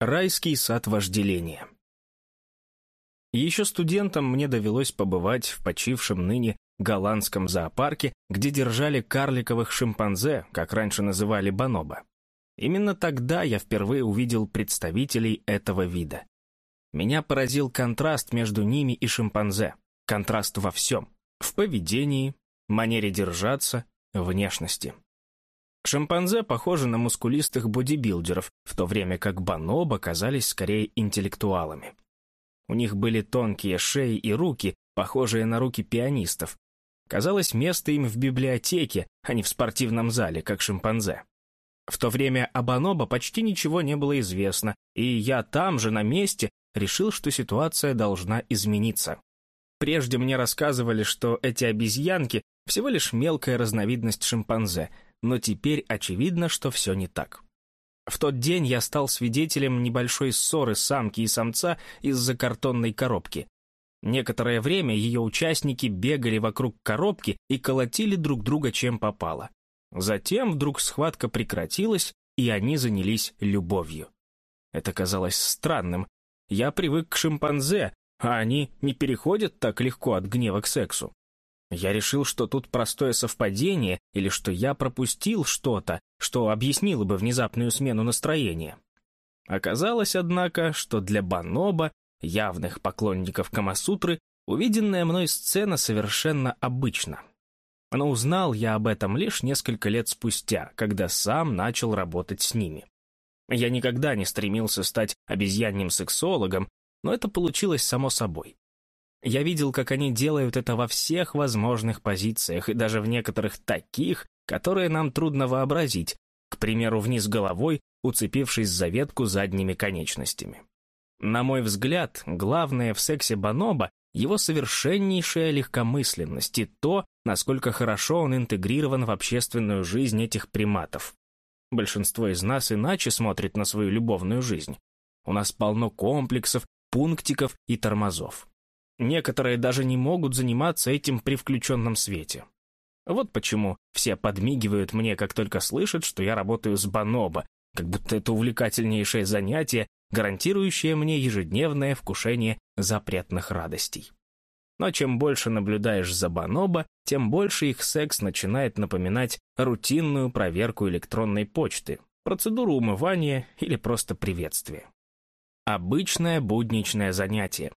Райский сад вожделения. Еще студентом мне довелось побывать в почившем ныне голландском зоопарке, где держали карликовых шимпанзе, как раньше называли бонобо. Именно тогда я впервые увидел представителей этого вида. Меня поразил контраст между ними и шимпанзе. Контраст во всем. В поведении, манере держаться, внешности. Шимпанзе похожи на мускулистых бодибилдеров, в то время как бонобо казались скорее интеллектуалами. У них были тонкие шеи и руки, похожие на руки пианистов. Казалось, место им в библиотеке, а не в спортивном зале, как шимпанзе. В то время о бонобо почти ничего не было известно, и я там же, на месте, решил, что ситуация должна измениться. Прежде мне рассказывали, что эти обезьянки всего лишь мелкая разновидность шимпанзе, но теперь очевидно, что все не так. В тот день я стал свидетелем небольшой ссоры самки и самца из-за картонной коробки. Некоторое время ее участники бегали вокруг коробки и колотили друг друга чем попало. Затем вдруг схватка прекратилась, и они занялись любовью. Это казалось странным. Я привык к шимпанзе, а они не переходят так легко от гнева к сексу. Я решил, что тут простое совпадение или что я пропустил что-то, что объяснило бы внезапную смену настроения. Оказалось, однако, что для Баноба, явных поклонников Камасутры, увиденная мной сцена совершенно обычна. Но узнал я об этом лишь несколько лет спустя, когда сам начал работать с ними. Я никогда не стремился стать обезьянным сексологом, но это получилось само собой. Я видел, как они делают это во всех возможных позициях, и даже в некоторых таких, которые нам трудно вообразить, к примеру, вниз головой, уцепившись за ветку задними конечностями. На мой взгляд, главное в сексе Баноба его совершеннейшая легкомысленность и то, насколько хорошо он интегрирован в общественную жизнь этих приматов. Большинство из нас иначе смотрит на свою любовную жизнь. У нас полно комплексов, пунктиков и тормозов. Некоторые даже не могут заниматься этим при включенном свете. Вот почему все подмигивают мне, как только слышат, что я работаю с Баноба, как будто это увлекательнейшее занятие, гарантирующее мне ежедневное вкушение запретных радостей. Но чем больше наблюдаешь за Баноба, тем больше их секс начинает напоминать рутинную проверку электронной почты, процедуру умывания или просто приветствие. Обычное будничное занятие,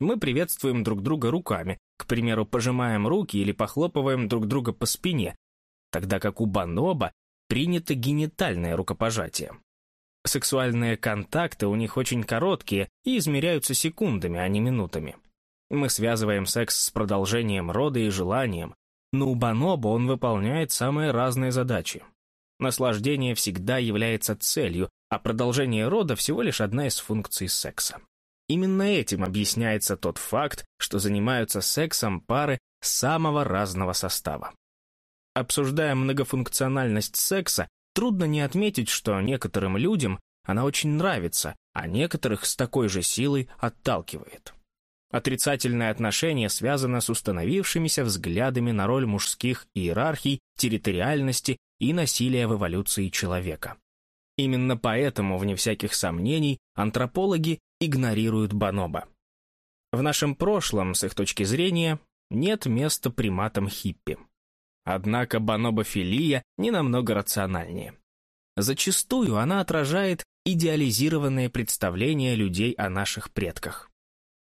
мы приветствуем друг друга руками, к примеру, пожимаем руки или похлопываем друг друга по спине, тогда как у Баноба принято генитальное рукопожатие. Сексуальные контакты у них очень короткие и измеряются секундами, а не минутами. Мы связываем секс с продолжением рода и желанием, но у Баноба он выполняет самые разные задачи. Наслаждение всегда является целью, а продолжение рода всего лишь одна из функций секса. Именно этим объясняется тот факт, что занимаются сексом пары самого разного состава. Обсуждая многофункциональность секса, трудно не отметить, что некоторым людям она очень нравится, а некоторых с такой же силой отталкивает. Отрицательное отношение связано с установившимися взглядами на роль мужских иерархий, территориальности и насилия в эволюции человека. Именно поэтому, вне всяких сомнений, антропологи игнорируют бонобо. В нашем прошлом, с их точки зрения, нет места приматам хиппи. Однако бонобофилия не намного рациональнее. Зачастую она отражает идеализированные представления людей о наших предках.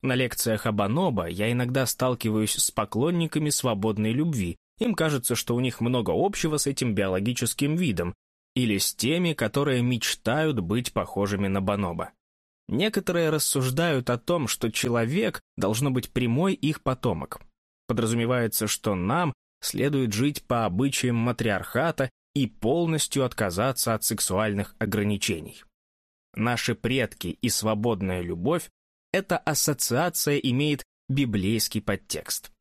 На лекциях о бонобо я иногда сталкиваюсь с поклонниками свободной любви. Им кажется, что у них много общего с этим биологическим видом, или с теми, которые мечтают быть похожими на бонобо. Некоторые рассуждают о том, что человек должно быть прямой их потомок. Подразумевается, что нам следует жить по обычаям матриархата и полностью отказаться от сексуальных ограничений. Наши предки и свободная любовь – эта ассоциация имеет библейский подтекст.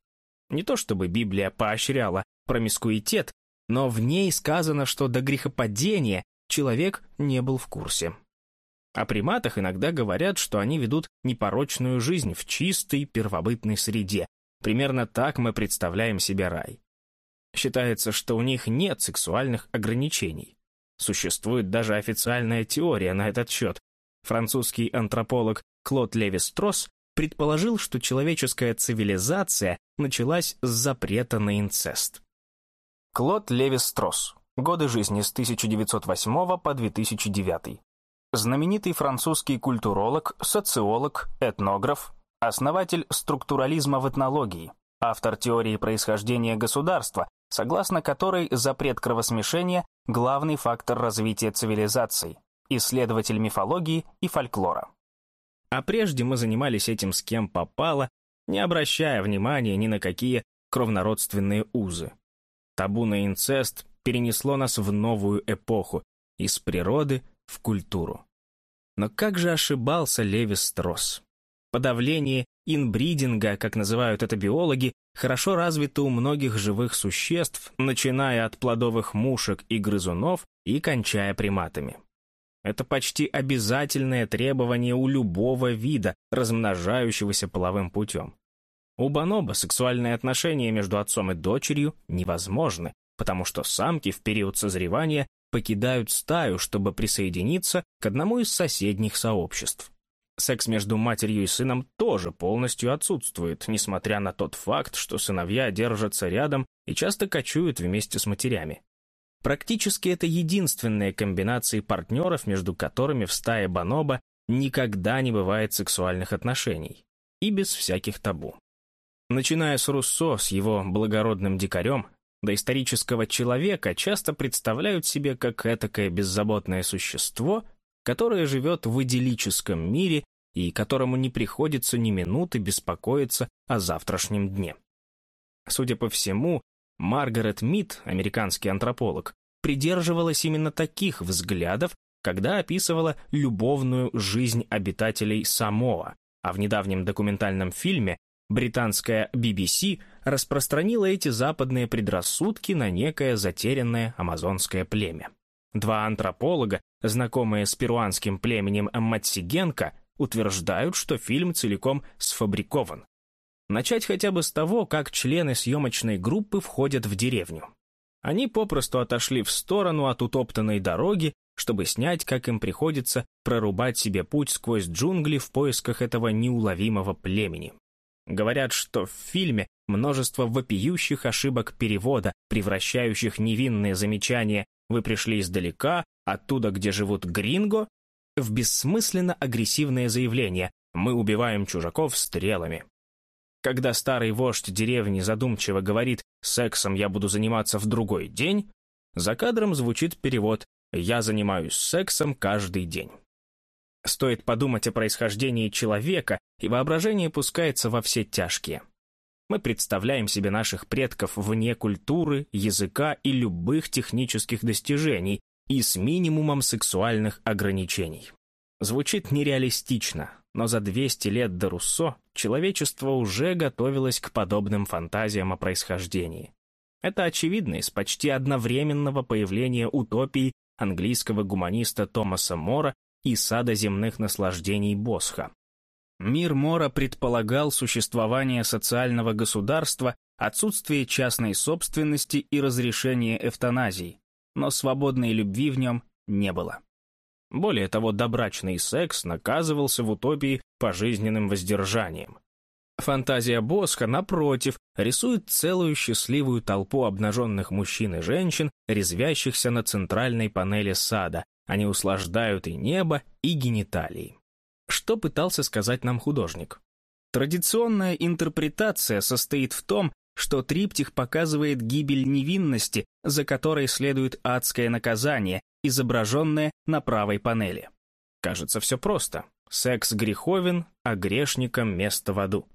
Не то чтобы Библия поощряла промискуитет, но в ней сказано, что до грехопадения человек не был в курсе. О приматах иногда говорят, что они ведут непорочную жизнь в чистой первобытной среде. Примерно так мы представляем себе рай. Считается, что у них нет сексуальных ограничений. Существует даже официальная теория на этот счет. французский антрополог Клод Леви-Стросс предположил, что человеческая цивилизация началась с запрета на инцест. Клод Леви-Стросс. Годы жизни с 1908 по 2009. Знаменитый французский культуролог, социолог, этнограф, основатель структурализма в этнологии, автор теории происхождения государства, согласно которой запрет кровосмешения – главный фактор развития цивилизаций, исследователь мифологии и фольклора. А прежде мы занимались этим с кем попало, не обращая внимания ни на какие кровнородственные узы. Табу на инцест перенесло нас в новую эпоху, из природы в культуру. Но как же ошибался Левис Стросс? Подавление инбридинга, как называют это биологи, хорошо развито у многих живых существ, начиная от плодовых мушек и грызунов и кончая приматами. Это почти обязательное требование у любого вида, размножающегося половым путем. У бонобо сексуальные отношения между отцом и дочерью невозможны, потому что самки в период созревания покидают стаю, чтобы присоединиться к одному из соседних сообществ. Секс между матерью и сыном тоже полностью отсутствует, несмотря на тот факт, что сыновья держатся рядом и часто кочуют вместе с матерями. Практически это единственные комбинации партнеров, между которыми в стае бонобо никогда не бывает сексуальных отношений. И без всяких табу. Начиная с Руссо, с его благородным дикарем, доисторического человека часто представляют себе как этакое беззаботное существо, которое живет в идиллическом мире и которому не приходится ни минуты беспокоиться о завтрашнем дне. Судя по всему, Маргарет Мид, американский антрополог, придерживалась именно таких взглядов, когда описывала любовную жизнь обитателей Самоа, а в недавнем документальном фильме британская BBC распространила эти западные предрассудки на некое затерянное амазонское племя. Два антрополога, знакомые с перуанским племенем Матсигенко, утверждают, что фильм целиком сфабрикован, Начать хотя бы с того, как члены съемочной группы входят в деревню. Они попросту отошли в сторону от утоптанной дороги, чтобы снять, как им приходится прорубать себе путь сквозь джунгли в поисках этого неуловимого племени. Говорят, что в фильме множество вопиющих ошибок перевода, превращающих невинные замечания «вы пришли издалека», оттуда, где живут гринго, в бессмысленно агрессивное заявление «мы убиваем чужаков стрелами». Когда старый вождь деревни задумчиво говорит «сексом я буду заниматься в другой день», за кадром звучит перевод «я занимаюсь сексом каждый день». Стоит подумать о происхождении человека, и воображение пускается во все тяжкие. Мы представляем себе наших предков вне культуры, языка и любых технических достижений и с минимумом сексуальных ограничений. Звучит нереалистично, но за 200 лет до Руссо человечество уже готовилось к подобным фантазиям о происхождении. Это очевидно из почти одновременного появления утопии английского гуманиста Томаса Мора и сада земных наслаждений Босха. Мир Мора предполагал существование социального государства, отсутствие частной собственности и разрешение эвтаназии, но свободной любви в нем не было. Более того, добрачный секс наказывался в утопии пожизненным воздержанием. Фантазия Босха, напротив, рисует целую счастливую толпу обнаженных мужчин и женщин, резвящихся на центральной панели сада. Они услаждают и небо, и гениталии. Что пытался сказать нам художник? Традиционная интерпретация состоит в том, что триптих показывает гибель невинности, за которой следует адское наказание, изображенное на правой панели. Кажется, все просто. Секс греховен, а грешникам место в аду.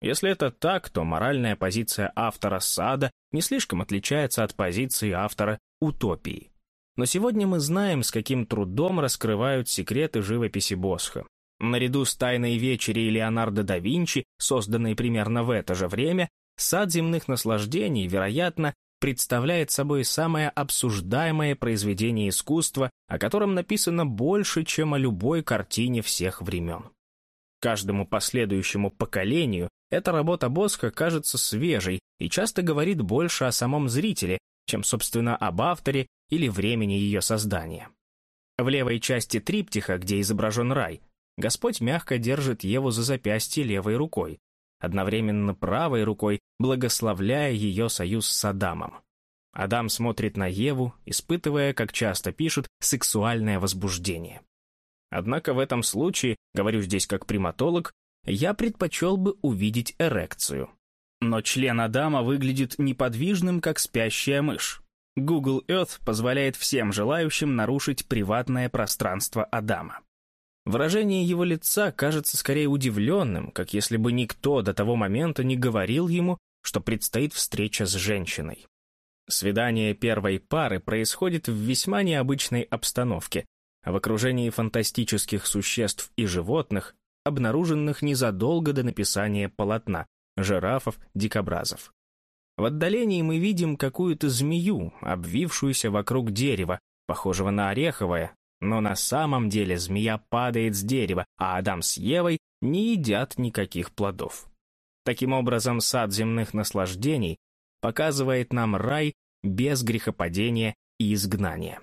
Если это так, то моральная позиция автора сада не слишком отличается от позиции автора утопии. Но сегодня мы знаем, с каким трудом раскрывают секреты живописи Босха. Наряду с «Тайной вечерей» Леонардо да Винчи, созданной примерно в это же время, сад земных наслаждений, вероятно, представляет собой самое обсуждаемое произведение искусства, о котором написано больше, чем о любой картине всех времен. Каждому последующему поколению эта работа Босха кажется свежей и часто говорит больше о самом зрителе, чем, собственно, об авторе или времени ее создания. В левой части триптиха, где изображен рай, Господь мягко держит Еву за запястье левой рукой, одновременно правой рукой благословляя ее союз с Адамом. Адам смотрит на Еву, испытывая, как часто пишут, сексуальное возбуждение. Однако в этом случае, говорю здесь как приматолог, я предпочел бы увидеть эрекцию. Но член Адама выглядит неподвижным, как спящая мышь. Google Earth позволяет всем желающим нарушить приватное пространство Адама. Выражение его лица кажется скорее удивленным, как если бы никто до того момента не говорил ему, что предстоит встреча с женщиной. Свидание первой пары происходит в весьма необычной обстановке, в окружении фантастических существ и животных, обнаруженных незадолго до написания полотна, жирафов, дикобразов. В отдалении мы видим какую-то змею, обвившуюся вокруг дерева, похожего на ореховое, но на самом деле змея падает с дерева, а Адам с Евой не едят никаких плодов. Таким образом, сад земных наслаждений показывает нам рай без грехопадения и изгнания.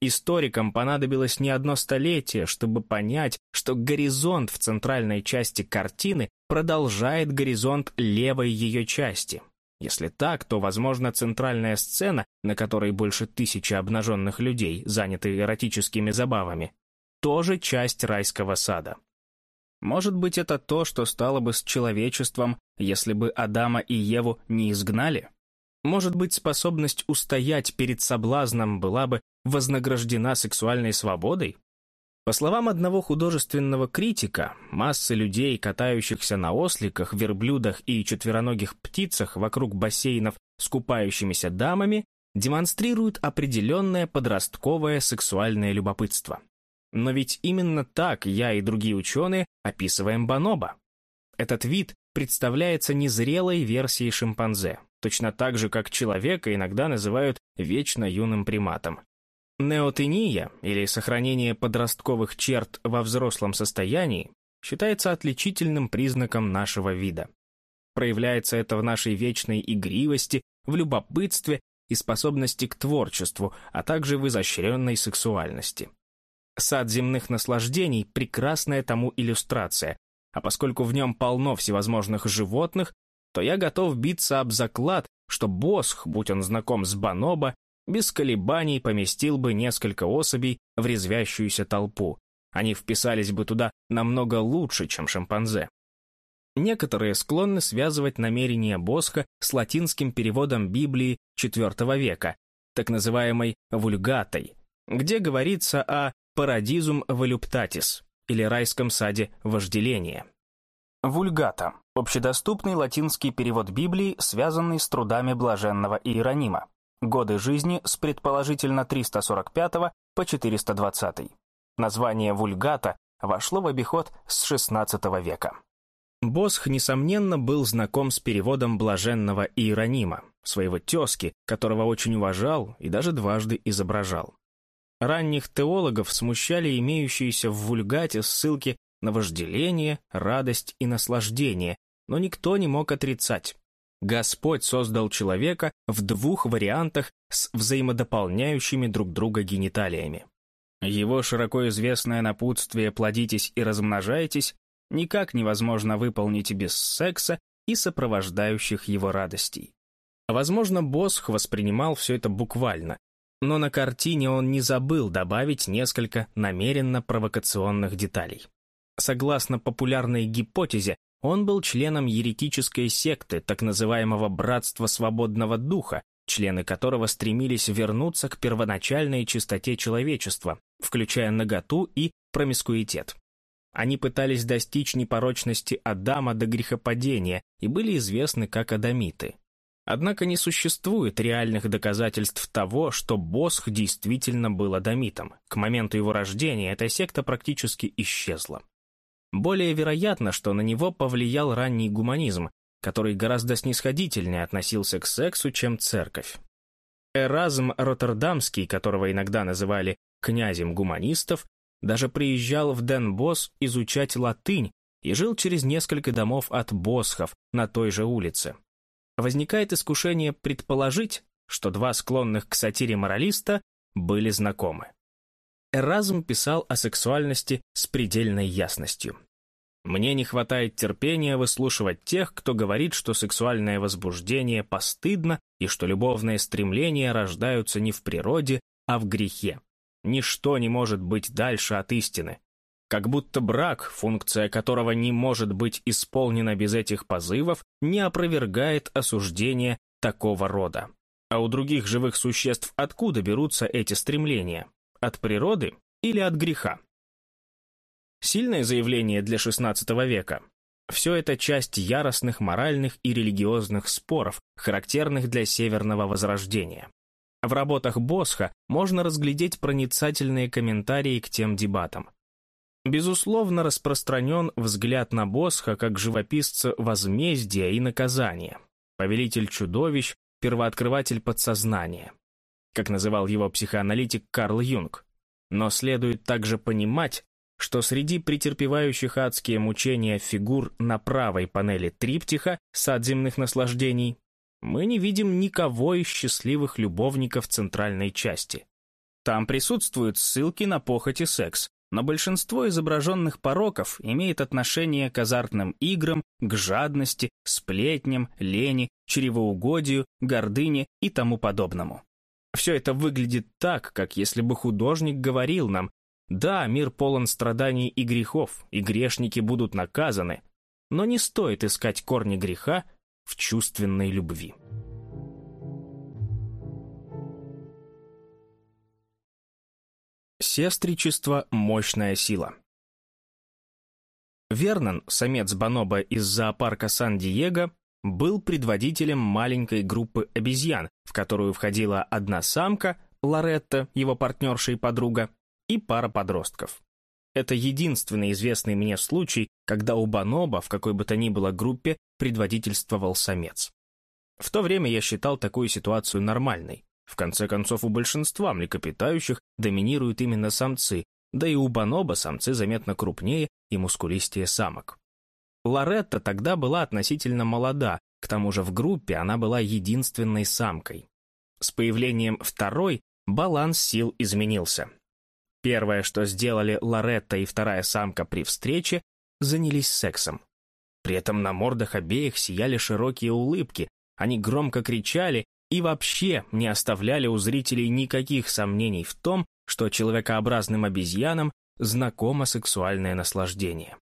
Историкам понадобилось не одно столетие, чтобы понять, что горизонт в центральной части картины продолжает горизонт левой ее части. Если так, то, возможно, центральная сцена, на которой больше тысячи обнаженных людей, заняты эротическими забавами, тоже часть райского сада. Может быть, это то, что стало бы с человечеством, если бы Адама и Еву не изгнали? Может быть, способность устоять перед соблазном была бы вознаграждена сексуальной свободой? По словам одного художественного критика, массы людей, катающихся на осликах, верблюдах и четвероногих птицах вокруг бассейнов с купающимися дамами, демонстрируют определенное подростковое сексуальное любопытство. Но ведь именно так я и другие ученые описываем бонобо. Этот вид представляется незрелой версией шимпанзе, точно так же, как человека иногда называют вечно юным приматом. Неотения, или сохранение подростковых черт во взрослом состоянии, считается отличительным признаком нашего вида. Проявляется это в нашей вечной игривости, в любопытстве и способности к творчеству, а также в изощренной сексуальности. Сад земных наслаждений – прекрасная тому иллюстрация, а поскольку в нем полно всевозможных животных, то я готов биться об заклад, что Босх, будь он знаком с Баноба, без колебаний поместил бы несколько особей в резвящуюся толпу. Они вписались бы туда намного лучше, чем шимпанзе. Некоторые склонны связывать намерения Босха с латинским переводом Библии IV века, так называемой «вульгатой», где говорится о «парадизум волюптатис» или райском саде вожделения. Вульгата – общедоступный латинский перевод Библии, связанный с трудами блаженного Иеронима. Годы жизни с предположительно 345 по 420. Название вульгата вошло в обиход с XVI века. Босх, несомненно, был знаком с переводом блаженного Иеронима, своего тезки, которого очень уважал и даже дважды изображал. Ранних теологов смущали имеющиеся в вульгате ссылки на вожделение, радость и наслаждение, но никто не мог отрицать. Господь создал человека в двух вариантах с взаимодополняющими друг друга гениталиями. Его широко известное напутствие «плодитесь и размножайтесь» никак невозможно выполнить без секса и сопровождающих его радостей. Возможно, Босх воспринимал все это буквально, но на картине он не забыл добавить несколько намеренно провокационных деталей. Согласно популярной гипотезе, он был членом еретической секты, так называемого «Братства свободного духа», члены которого стремились вернуться к первоначальной чистоте человечества, включая наготу и промискуитет. Они пытались достичь непорочности Адама до грехопадения и были известны как адамиты. Однако не существует реальных доказательств того, что Босх действительно был адамитом. К моменту его рождения эта секта практически исчезла. Более вероятно, что на него повлиял ранний гуманизм, который гораздо снисходительнее относился к сексу, чем церковь. Эразм Роттердамский, которого иногда называли «князем гуманистов», даже приезжал в Денбос изучать латынь и жил через несколько домов от босхов на той же улице. Возникает искушение предположить, что два склонных к сатире моралиста были знакомы. Эразм писал о сексуальности с предельной ясностью. Мне не хватает терпения выслушивать тех, кто говорит, что сексуальное возбуждение постыдно и что любовные стремления рождаются не в природе, а в грехе. Ничто не может быть дальше от истины. Как будто брак, функция которого не может быть исполнена без этих позывов, не опровергает осуждение такого рода. А у других живых существ откуда берутся эти стремления? От природы или от греха? Сильное заявление для XVI века. Все это часть яростных моральных и религиозных споров, характерных для Северного Возрождения. В работах Босха можно разглядеть проницательные комментарии к тем дебатам. Безусловно, распространен взгляд на Босха как живописца возмездия и наказания, повелитель чудовищ, первооткрыватель подсознания, как называл его психоаналитик Карл Юнг. Но следует также понимать, что среди претерпевающих адские мучения фигур на правой панели триптиха «Сад земных наслаждений» мы не видим никого из счастливых любовников центральной части. Там присутствуют ссылки на похоть и секс, но большинство изображенных пороков имеет отношение к азартным играм, к жадности, сплетням, лени, чревоугодию, гордыне и тому подобному. Все это выглядит так, как если бы художник говорил нам, да, мир полон страданий и грехов, и грешники будут наказаны, но не стоит искать корни греха в чувственной любви. Сестричество – мощная сила. Вернон, самец бонобо из зоопарка Сан-Диего, был предводителем маленькой группы обезьян, в которую входила одна самка, Лоретта, его партнерша и подруга, и пара подростков. Это единственный известный мне случай, когда у Баноба в какой бы то ни было группе предводительствовал самец. В то время я считал такую ситуацию нормальной. В конце концов, у большинства млекопитающих доминируют именно самцы, да и у Баноба самцы заметно крупнее и мускулистее самок. Лоретта тогда была относительно молода, к тому же в группе она была единственной самкой. С появлением второй баланс сил изменился. Первое, что сделали Лоретта и вторая самка при встрече, занялись сексом. При этом на мордах обеих сияли широкие улыбки, они громко кричали и вообще не оставляли у зрителей никаких сомнений в том, что человекообразным обезьянам знакомо сексуальное наслаждение.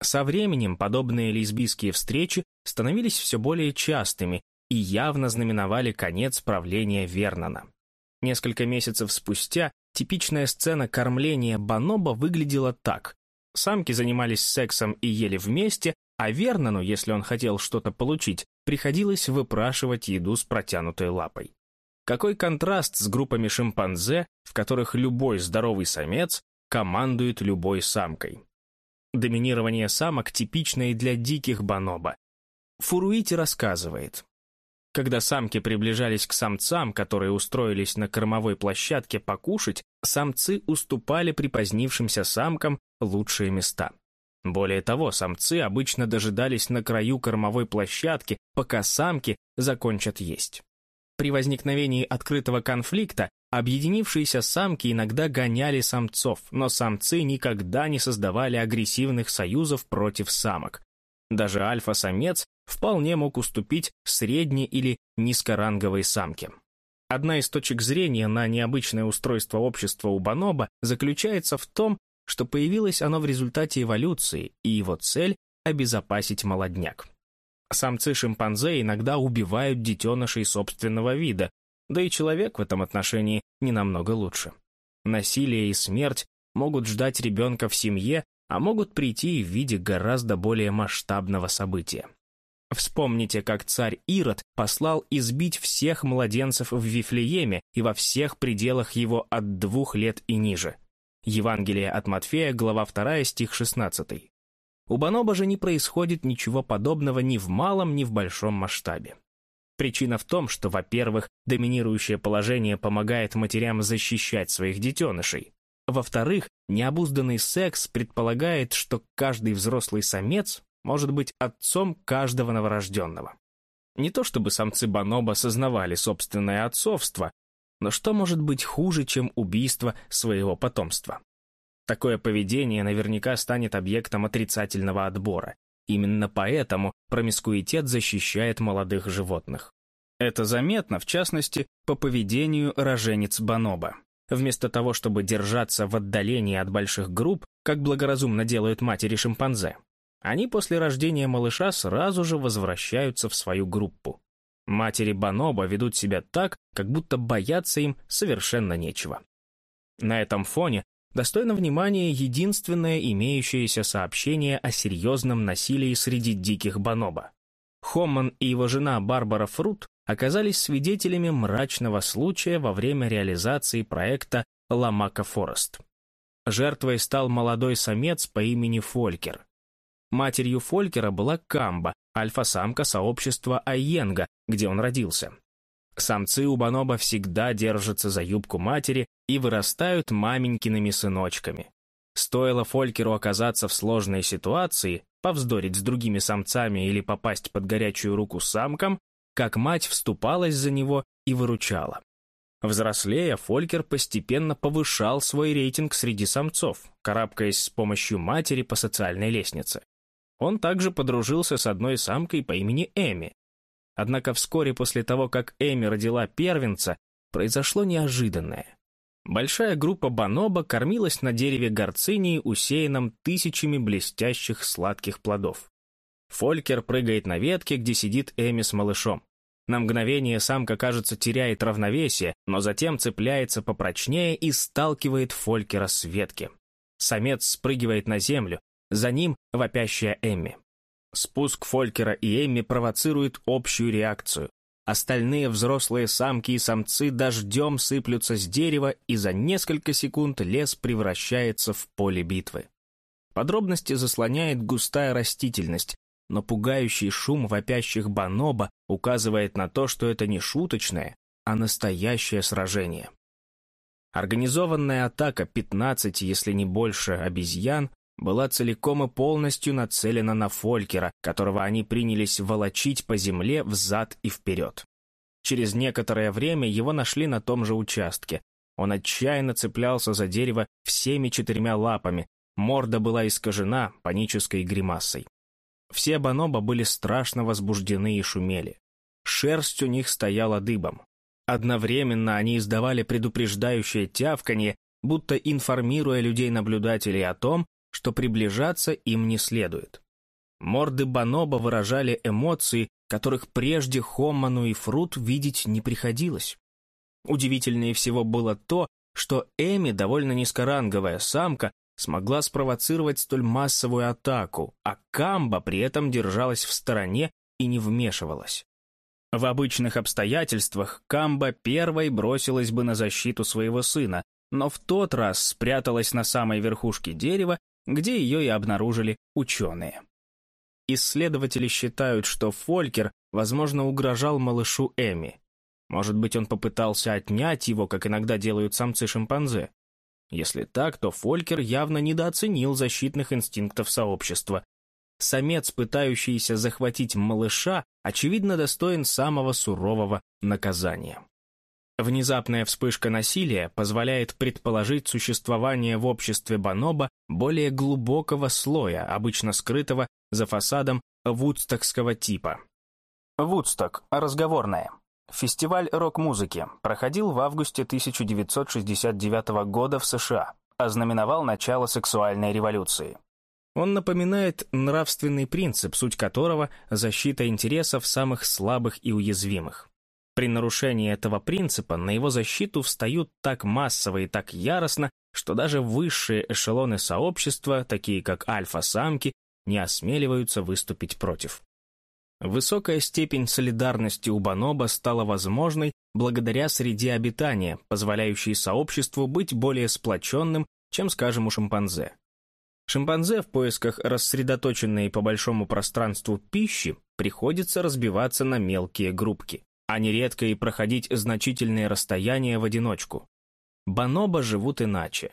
Со временем подобные лесбийские встречи становились все более частыми и явно знаменовали конец правления Вернона. Несколько месяцев спустя Типичная сцена кормления бонобо выглядела так. Самки занимались сексом и ели вместе, а Вернону, если он хотел что-то получить, приходилось выпрашивать еду с протянутой лапой. Какой контраст с группами шимпанзе, в которых любой здоровый самец командует любой самкой. Доминирование самок типично и для диких бонобо. Фуруити рассказывает, когда самки приближались к самцам, которые устроились на кормовой площадке покушать, самцы уступали припозднившимся самкам лучшие места. Более того, самцы обычно дожидались на краю кормовой площадки, пока самки закончат есть. При возникновении открытого конфликта объединившиеся самки иногда гоняли самцов, но самцы никогда не создавали агрессивных союзов против самок. Даже альфа-самец вполне мог уступить средней или низкоранговой самке. Одна из точек зрения на необычное устройство общества у Баноба заключается в том, что появилось оно в результате эволюции, и его цель – обезопасить молодняк. Самцы шимпанзе иногда убивают детенышей собственного вида, да и человек в этом отношении не намного лучше. Насилие и смерть могут ждать ребенка в семье, а могут прийти в виде гораздо более масштабного события. Вспомните, как царь Ирод послал избить всех младенцев в Вифлееме и во всех пределах его от двух лет и ниже. Евангелие от Матфея, глава 2, стих 16. У Баноба же не происходит ничего подобного ни в малом, ни в большом масштабе. Причина в том, что, во-первых, доминирующее положение помогает матерям защищать своих детенышей. Во-вторых, необузданный секс предполагает, что каждый взрослый самец может быть отцом каждого новорожденного. Не то чтобы самцы Баноба сознавали собственное отцовство, Но что может быть хуже, чем убийство своего потомства? Такое поведение наверняка станет объектом отрицательного отбора. Именно поэтому промискуитет защищает молодых животных. Это заметно, в частности, по поведению роженец Баноба. Вместо того, чтобы держаться в отдалении от больших групп, как благоразумно делают матери шимпанзе, они после рождения малыша сразу же возвращаются в свою группу. Матери Баноба ведут себя так, как будто бояться им совершенно нечего. На этом фоне достойно внимания единственное имеющееся сообщение о серьезном насилии среди диких Баноба. Хомман и его жена Барбара Фрут оказались свидетелями мрачного случая во время реализации проекта Ламака Форест. Жертвой стал молодой самец по имени Фолькер. Матерью Фолькера была Камба, альфа-самка сообщества Айенга, где он родился. Самцы у бонобо всегда держатся за юбку матери и вырастают маменькиными сыночками. Стоило Фолькеру оказаться в сложной ситуации, повздорить с другими самцами или попасть под горячую руку самкам, как мать вступалась за него и выручала. Взрослея, Фолькер постепенно повышал свой рейтинг среди самцов, карабкаясь с помощью матери по социальной лестнице. Он также подружился с одной самкой по имени Эми. Однако вскоре после того, как Эми родила первенца, произошло неожиданное. Большая группа бонобо кормилась на дереве горцинии, усеянном тысячами блестящих сладких плодов. Фолькер прыгает на ветке, где сидит Эми с малышом. На мгновение самка, кажется, теряет равновесие, но затем цепляется попрочнее и сталкивает Фолькера с ветки. Самец спрыгивает на землю, за ним вопящая Эмми. Спуск Фолькера и Эмми провоцирует общую реакцию. Остальные взрослые самки и самцы дождем сыплются с дерева, и за несколько секунд лес превращается в поле битвы. Подробности заслоняет густая растительность, но пугающий шум вопящих бонобо указывает на то, что это не шуточное, а настоящее сражение. Организованная атака 15, если не больше, обезьян была целиком и полностью нацелена на Фолькера, которого они принялись волочить по земле взад и вперед. Через некоторое время его нашли на том же участке. Он отчаянно цеплялся за дерево всеми четырьмя лапами, морда была искажена панической гримасой. Все бонобо были страшно возбуждены и шумели. Шерсть у них стояла дыбом. Одновременно они издавали предупреждающее тявканье, будто информируя людей-наблюдателей о том, что приближаться им не следует. Морды Баноба выражали эмоции, которых прежде Хомману и Фрут видеть не приходилось. Удивительнее всего было то, что Эми, довольно низкоранговая самка, смогла спровоцировать столь массовую атаку, а Камба при этом держалась в стороне и не вмешивалась. В обычных обстоятельствах Камба первой бросилась бы на защиту своего сына, но в тот раз спряталась на самой верхушке дерева где ее и обнаружили ученые. Исследователи считают, что Фолькер, возможно, угрожал малышу Эми. Может быть, он попытался отнять его, как иногда делают самцы шимпанзе. Если так, то Фолькер явно недооценил защитных инстинктов сообщества. Самец, пытающийся захватить малыша, очевидно достоин самого сурового наказания. Внезапная вспышка насилия позволяет предположить существование в обществе Баноба более глубокого слоя, обычно скрытого за фасадом вудстокского типа. Вудсток – разговорная. Фестиваль рок-музыки проходил в августе 1969 года в США, ознаменовал начало сексуальной революции. Он напоминает нравственный принцип, суть которого – защита интересов самых слабых и уязвимых. При нарушении этого принципа на его защиту встают так массово и так яростно, что даже высшие эшелоны сообщества, такие как альфа-самки, не осмеливаются выступить против. Высокая степень солидарности у Баноба стала возможной благодаря среде обитания, позволяющей сообществу быть более сплоченным, чем, скажем, у шимпанзе. Шимпанзе в поисках рассредоточенной по большому пространству пищи приходится разбиваться на мелкие группки а нередко и проходить значительные расстояния в одиночку. Бонобо живут иначе.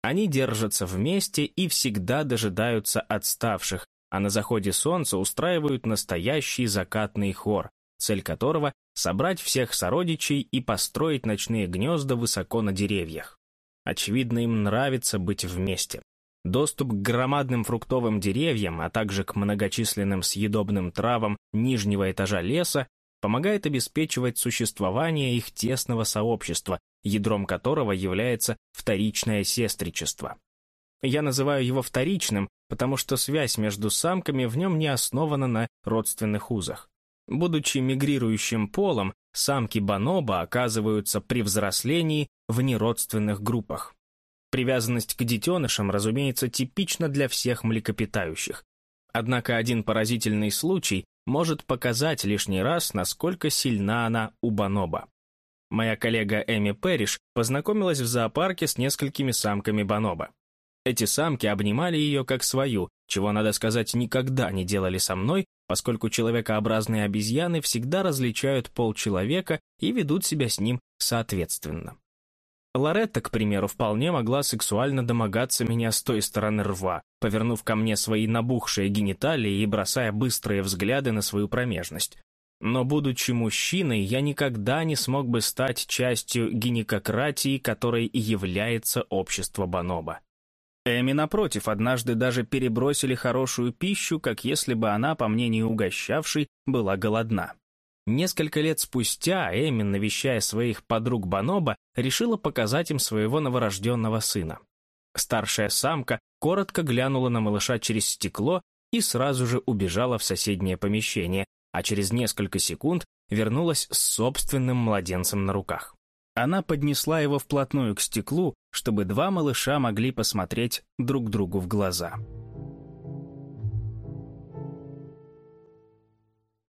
Они держатся вместе и всегда дожидаются отставших, а на заходе солнца устраивают настоящий закатный хор, цель которого — собрать всех сородичей и построить ночные гнезда высоко на деревьях. Очевидно, им нравится быть вместе. Доступ к громадным фруктовым деревьям, а также к многочисленным съедобным травам нижнего этажа леса помогает обеспечивать существование их тесного сообщества, ядром которого является вторичное сестричество. Я называю его вторичным, потому что связь между самками в нем не основана на родственных узах. Будучи мигрирующим полом, самки бонобо оказываются при взрослении в неродственных группах. Привязанность к детенышам, разумеется, типична для всех млекопитающих. Однако один поразительный случай может показать лишний раз, насколько сильна она у бонобо. Моя коллега Эми Перриш познакомилась в зоопарке с несколькими самками бонобо. Эти самки обнимали ее как свою, чего, надо сказать, никогда не делали со мной, поскольку человекообразные обезьяны всегда различают пол человека и ведут себя с ним соответственно. Лоретта, к примеру, вполне могла сексуально домогаться меня с той стороны рва, повернув ко мне свои набухшие гениталии и бросая быстрые взгляды на свою промежность. Но, будучи мужчиной, я никогда не смог бы стать частью гинекократии, которой и является общество Бонобо. Эми, напротив, однажды даже перебросили хорошую пищу, как если бы она, по мнению угощавшей, была голодна. Несколько лет спустя Эми, навещая своих подруг Баноба, решила показать им своего новорожденного сына. Старшая самка коротко глянула на малыша через стекло и сразу же убежала в соседнее помещение, а через несколько секунд вернулась с собственным младенцем на руках. Она поднесла его вплотную к стеклу, чтобы два малыша могли посмотреть друг другу в глаза.